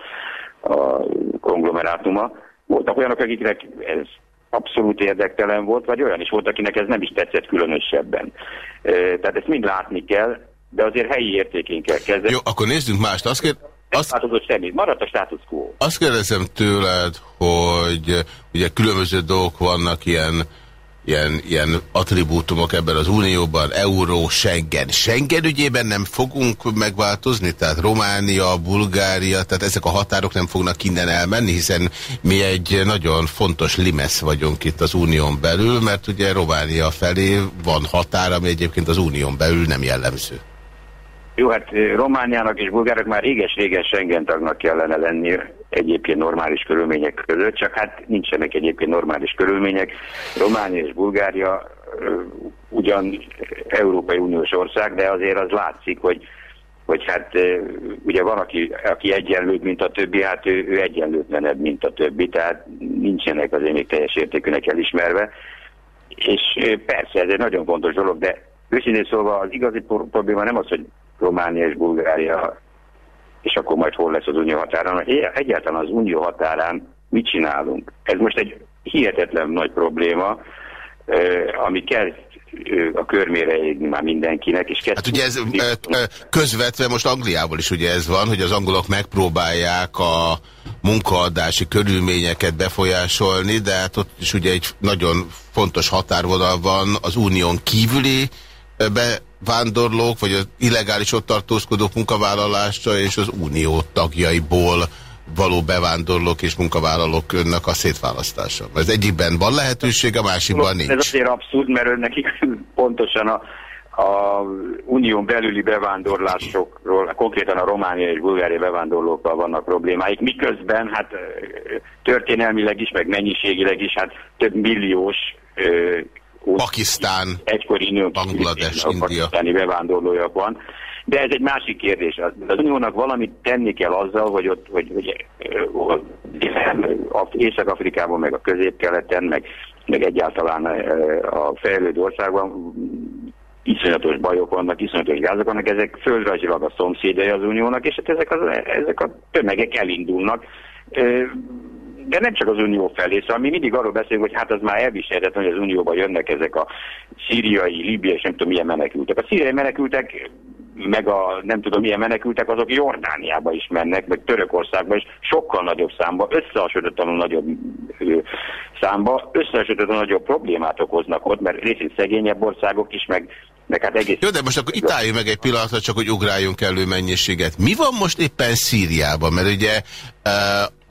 S10: a konglomerátuma. Voltak olyanok, akiknek ez abszolút érdektelen volt, vagy olyan is volt, akinek ez nem is tetszett különösebben. Tehát ezt mind látni kell, de azért helyi értékén kell kezdeni.
S2: Jó, akkor nézzünk mást. Azt kér...
S10: Azt, változott semmi, maradt a status quo.
S2: Azt kérdezem tőled, hogy ugye különböző dolgok vannak ilyen, ilyen, ilyen attribútumok ebben az unióban, euró, Schengen. Schengen ügyében nem fogunk megváltozni, tehát Románia, Bulgária, tehát ezek a határok nem fognak innen elmenni, hiszen mi egy nagyon fontos limesz vagyunk itt az unión belül, mert ugye Románia felé van határ, ami egyébként az unión belül nem jellemző.
S10: Jó, hát Romániának és Bulgáriának már réges-régen Schengen tagnak kellene lenni egyébként normális körülmények között, csak hát nincsenek egyébként normális körülmények. Románia és Bulgária ugyan Európai Uniós ország, de azért az látszik, hogy hogy hát ugye van, aki, aki egyenlőbb, mint a többi, hát ő, ő egyenlőtlenebb, mint a többi, tehát nincsenek azért még teljes értékűnek elismerve. És persze ez egy nagyon fontos dolog, de őszintén szóval az igazi probléma nem az, hogy Románia és Bulgária, és akkor majd hol lesz az unió határán. Egyáltalán az unió határán mit csinálunk? Ez most egy hihetetlen nagy probléma, ami kezd a körmére égni már mindenkinek. És
S2: hát ugye ez közvetve most Angliában is ugye ez van, hogy az angolok megpróbálják a munkaadási körülményeket befolyásolni, de hát ott is ugye egy nagyon fontos határvonal van az unión kívüli bevándorlók, vagy az illegális ott tartózkodók munkavállalása és az unió tagjaiból való bevándorlók és munkavállalók önnek a szétválasztása. Az egyikben van lehetőség, a másikban nincs.
S10: Ez azért abszurd, mert nekik pontosan a, a unión belüli bevándorlásokról, konkrétan a Románia és Bulgária bevándorlókkal vannak problémáik, miközben hát történelmileg is, meg mennyiségileg is, hát több milliós
S2: Pakisztán,
S10: egykori nő,
S2: Bangladesh, India.
S10: pakisztáni bevándorlója van. De ez egy másik kérdés. Az uniónak valamit tenni kell azzal, hogy ott, hogy, hogy Észak-Afrikában, meg a közép-keleten, meg, meg egyáltalán a fejlődő országban iszonyatos bajok vannak, iszonyatos gázok vannak, ezek földrajzilag a szomszédai az uniónak, és hát ezek, az, ezek a tömegek elindulnak de nem csak az Unió felé, szóval mi mindig arról beszélünk, hogy hát az már elviselhetetlen, hogy az Unióba jönnek ezek a szíriai, libiai, és nem tudom milyen menekültek. A szíriai menekültek meg a nem tudom milyen menekültek, azok Jordániába is mennek, meg Törökországba is, sokkal nagyobb számba, összehasonlítottan nagyobb számba, összehasonlítottan nagyobb problémát okoznak ott, mert részint szegényebb országok is, meg, meg hát egész...
S2: Jó, de most akkor itt álljunk meg egy pillanatra, csak hogy ugráljunk elő mennyiséget. Mi van most éppen Szíriában? Mert ugye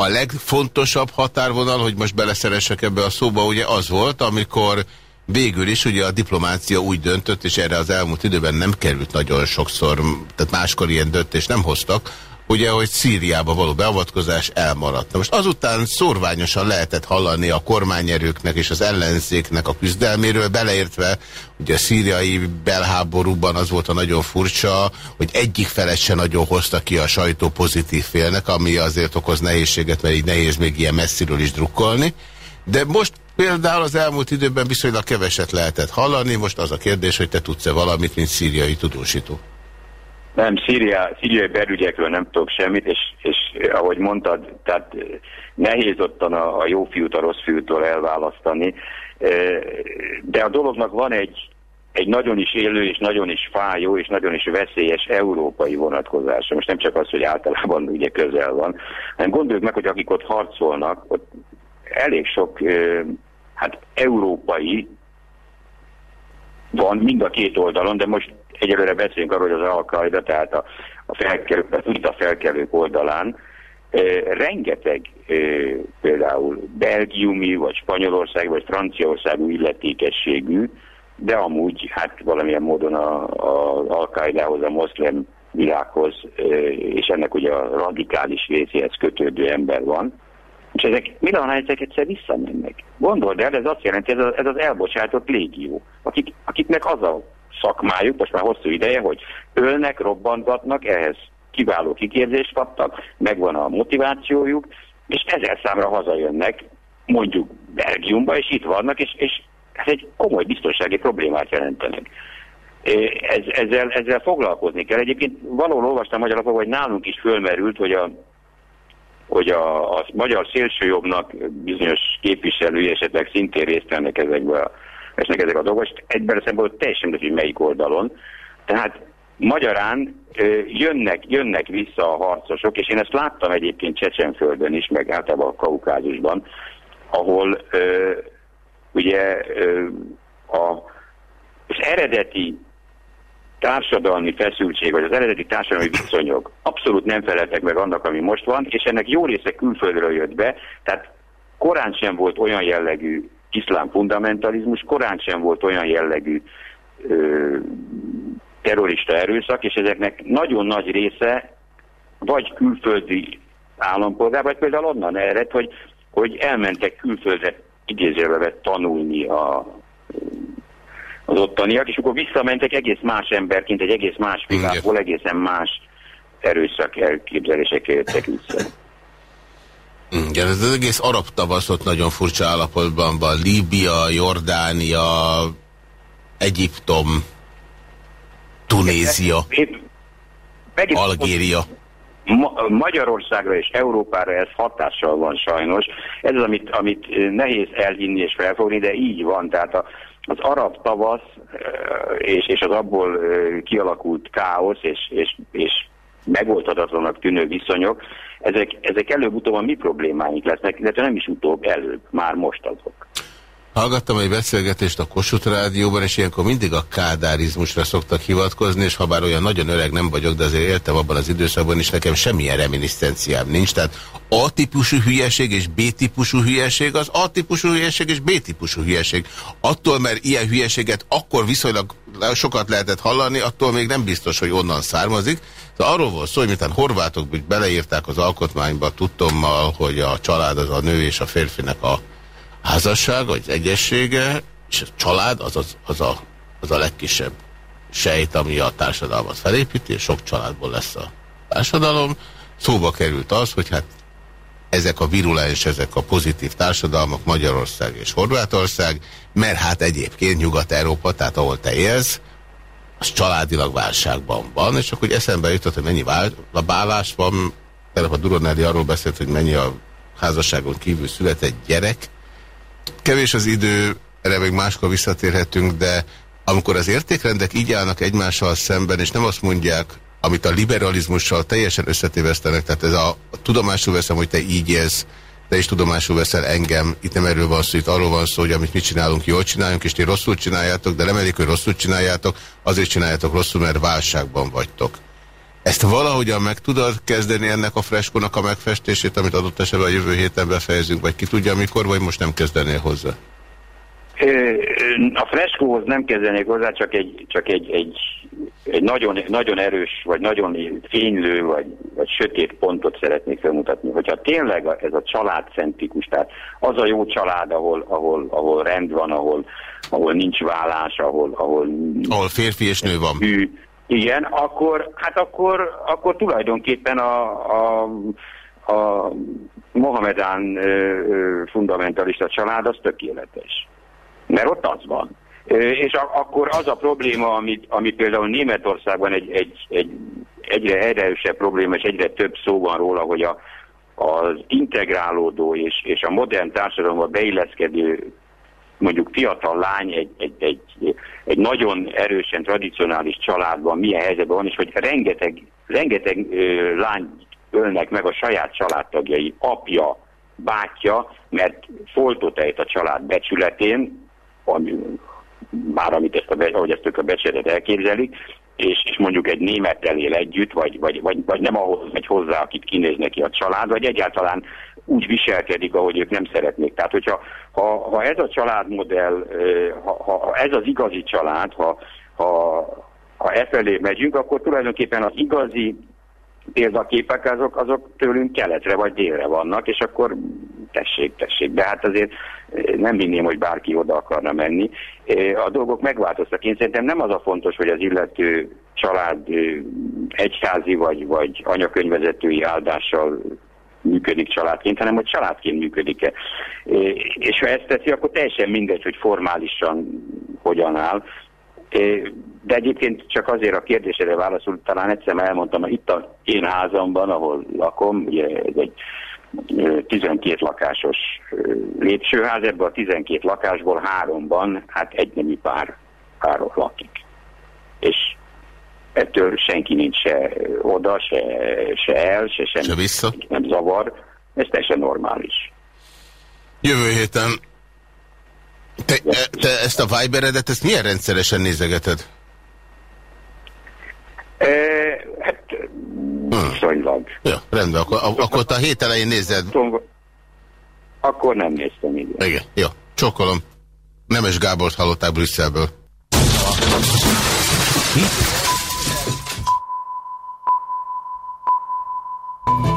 S2: a legfontosabb határvonal, hogy most beleszeressek ebbe a szóba, ugye az volt, amikor végül is ugye a diplomácia úgy döntött, és erre az elmúlt időben nem került nagyon sokszor, tehát máskor ilyen döntést nem hoztak, ugye, hogy Szíriába való beavatkozás elmaradt. Na most azután szorványosan lehetett hallani a kormányerőknek és az ellenzéknek a küzdelméről, beleértve, ugye a szíriai belháborúban az volt a nagyon furcsa, hogy egyik felet se nagyon hozta ki a sajtó pozitív félnek, ami azért okoz nehézséget, mert így nehéz még ilyen messziről is drukkolni. De most például az elmúlt időben viszonylag keveset lehetett hallani, most az a kérdés, hogy te tudsz-e valamit, mint szíriai tudósító.
S10: Nem, Szíria, szíriai belügyekről nem tudok semmit, és, és ahogy mondtad, tehát nehéz ottan a, a jó fiút a rossz fiútól elválasztani, de a dolognak van egy, egy nagyon is élő, és nagyon is fájó, és nagyon is veszélyes európai vonatkozása. Most nem csak az, hogy általában ugye közel van, hanem gondoljuk meg, hogy akik ott harcolnak, ott elég sok hát európai van mind a két oldalon, de most egyelőre beszélünk arról, hogy az al tehát a, a felkelő, a felkelők oldalán, rengeteg például belgiumi, vagy Spanyolország, vagy Franciaországú illetékességű, de amúgy hát valamilyen módon az al a moszlem világhoz, és ennek ugye a radikális részéhez kötődő ember van, és ezek milyen ezek egyszer visszamennek. Gondold el, ez azt jelenti, ez, a, ez az elbocsátott légió, akik, akiknek az a szakmájuk, most már hosszú ideje, hogy ölnek, robbantgatnak, ehhez kiváló kiképzést kaptak, megvan a motivációjuk, és ezer számra hazajönnek, mondjuk Belgiumba, és itt vannak, és, és ez egy komoly biztonsági problémát jelentenek. Ez, ezzel, ezzel foglalkozni kell. Egyébként valahol olvastam magyar lapok, hogy nálunk is fölmerült, hogy a, hogy a, a magyar szélsőjobbnak bizonyos képviselői esetleg szintén részt vennek ezekbe a, ezek a dolgok, és egyben szempontból teljesen hogy melyik oldalon. Tehát Magyarán jönnek, jönnek vissza a harcosok, és én ezt láttam egyébként Csecsenföldön is, meg általában a Kaukázusban, ahol ö, ugye ö, a, az eredeti társadalmi feszültség, vagy az eredeti társadalmi viszonyok abszolút nem feleltek meg annak, ami most van, és ennek jó része külföldről jött be, tehát korán sem volt olyan jellegű iszlám fundamentalizmus, korán sem volt olyan jellegű ö, terrorista erőszak, és ezeknek nagyon nagy része vagy külföldi állampolgár, vagy például onnan ered, hogy, hogy elmentek külföldre idézőbe tanulni a, az ottaniak, és akkor visszamentek egész más emberként, egy egész más világból, egészen más erőszak elképzelésekkel jöttek vissza.
S2: Igen, ez az egész arab tavaszot nagyon furcsa állapotban van. Líbia, Jordánia, Egyiptom, Tunézia, Algéria.
S10: Ma Magyarországra és Európára ez hatással van sajnos. Ez az, amit, amit nehéz elhinni és felfogni, de így van. Tehát a, az arab tavasz és, és az abból kialakult káosz és, és, és megoldhatatlanak tűnő viszonyok, ezek, ezek előbb-utóbb a mi problémáink lesznek, illetve nem is utóbb előbb, már most azok.
S2: Hallgattam egy beszélgetést a Kossuth Rádióban, és ilyenkor mindig a kádárizmusra szoktak hivatkozni, és ha bár olyan nagyon öreg nem vagyok, de azért éltem abban az időszakban is, nekem semmilyen reminiszenciám nincs. Tehát A-típusú hülyeség és B-típusú hülyeség az A-típusú hülyeség és B-típusú hülyeség. Attól, mert ilyen hülyeséget akkor viszonylag sokat lehetett hallani, attól még nem biztos, hogy onnan származik. Szóval arról volt szó, hogy mintán horvátok beleírták az alkotmányba tudtommal, hogy a család az a nő és a férfinek a házasság, vagy egyessége, és a család az, az, az, a, az a legkisebb sejt, ami a társadalmat felépíti, és sok családból lesz a társadalom. Szóba került az, hogy hát ezek a virulens, ezek a pozitív társadalmak, Magyarország és Horvátország, mert hát egyébként Nyugat-Európa, tehát ahol te élsz, az családilag válságban van, és akkor eszembe jutott, hogy mennyi válás van, tehát a Duronelli arról beszélt, hogy mennyi a házasságon kívül született gyerek, Kevés az idő, erre még máskor visszatérhetünk, de amikor az értékrendek így állnak egymással szemben, és nem azt mondják, amit a liberalizmussal teljesen összetévesztenek, tehát ez a, tudomásul veszem, hogy te így élsz, te is tudomásul veszel engem, itt nem erről van szó, itt arról van szó, hogy amit mi csinálunk, jól csináljunk, és ti rosszul csináljátok, de nem elég, hogy rosszul csináljátok, azért csináljátok rosszul, mert válságban vagytok. Ezt valahogyan meg tudod kezdeni ennek a freskónak a megfestését, amit adott esetben a jövő héten befejezünk, vagy ki tudja mikor, vagy most nem kezdenél hozzá?
S10: A freskóhoz nem kezdenék hozzá, csak egy, csak egy, egy, egy nagyon, nagyon erős, vagy nagyon fénylő, vagy, vagy sötét pontot szeretnék felmutatni. Hogyha tényleg ez a családcentrikus, tehát az a jó család, ahol, ahol, ahol rend van, ahol, ahol nincs vállás, ahol... Ahol,
S2: ahol férfi és nő van.
S10: Hű, igen, akkor, hát akkor, akkor tulajdonképpen a, a a Mohamedán fundamentalista család az tökéletes. Mert ott az van. És akkor az a probléma, amit, ami például Németországban egy, egy, egy egyre erősebb probléma, és egyre több szó van róla, hogy a, az integrálódó és, és a modern társadalomba beilleszkedő mondjuk fiatal lány egy, egy, egy, egy nagyon erősen tradicionális családban milyen helyzetben van, és hogy rengeteg, rengeteg ö, lány ölnek meg a saját családtagjai, apja, bátyja, mert foltot ejt a család becsületén, ami, bár amit ezt a, ahogy ezt ők a becsedet elképzelik, és, és mondjuk egy némettel él együtt, vagy, vagy, vagy, vagy nem ahhoz megy hozzá, akit kinéz neki a család, vagy egyáltalán úgy viselkedik, ahogy ők nem szeretnék. Tehát, hogyha ha, ha ez a családmodell, ha, ha ez az igazi család, ha, ha, ha e felé megyünk, akkor tulajdonképpen az igazi példaképek azok, azok tőlünk keletre vagy délre vannak, és akkor tessék, tessék. De hát azért nem hinném, hogy bárki oda akarna menni. A dolgok megváltoztak. Én szerintem nem az a fontos, hogy az illető család egyházi vagy, vagy anyakönyvezetői áldással működik családként, hanem hogy családként működik-e. És ha ezt teszi, akkor teljesen mindegy, hogy formálisan hogyan áll. De egyébként csak azért a kérdésére válaszul, talán egyszer elmondtam, itt a én házamban, ahol lakom, ugye ez egy 12 lakásos lépcsőház, ebből a 12 lakásból háromban, hát egy nemű pár párok lakik. És ettől senki nincs se oda, se, se el, se semmi.
S2: Se vissza.
S10: Nem zavar. Ez teljesen normális.
S2: Jövő héten te, te ezt a Viberedet, ezt milyen rendszeresen nézegeted?
S10: E, hát hmm. viszonylag.
S2: Ja, rendben, akkor, akkor a hét elején nézed.
S10: Akkor nem néztem, igen.
S2: Igen, jó. Csókolom. Nemes Gábor hallották Brüsszelből.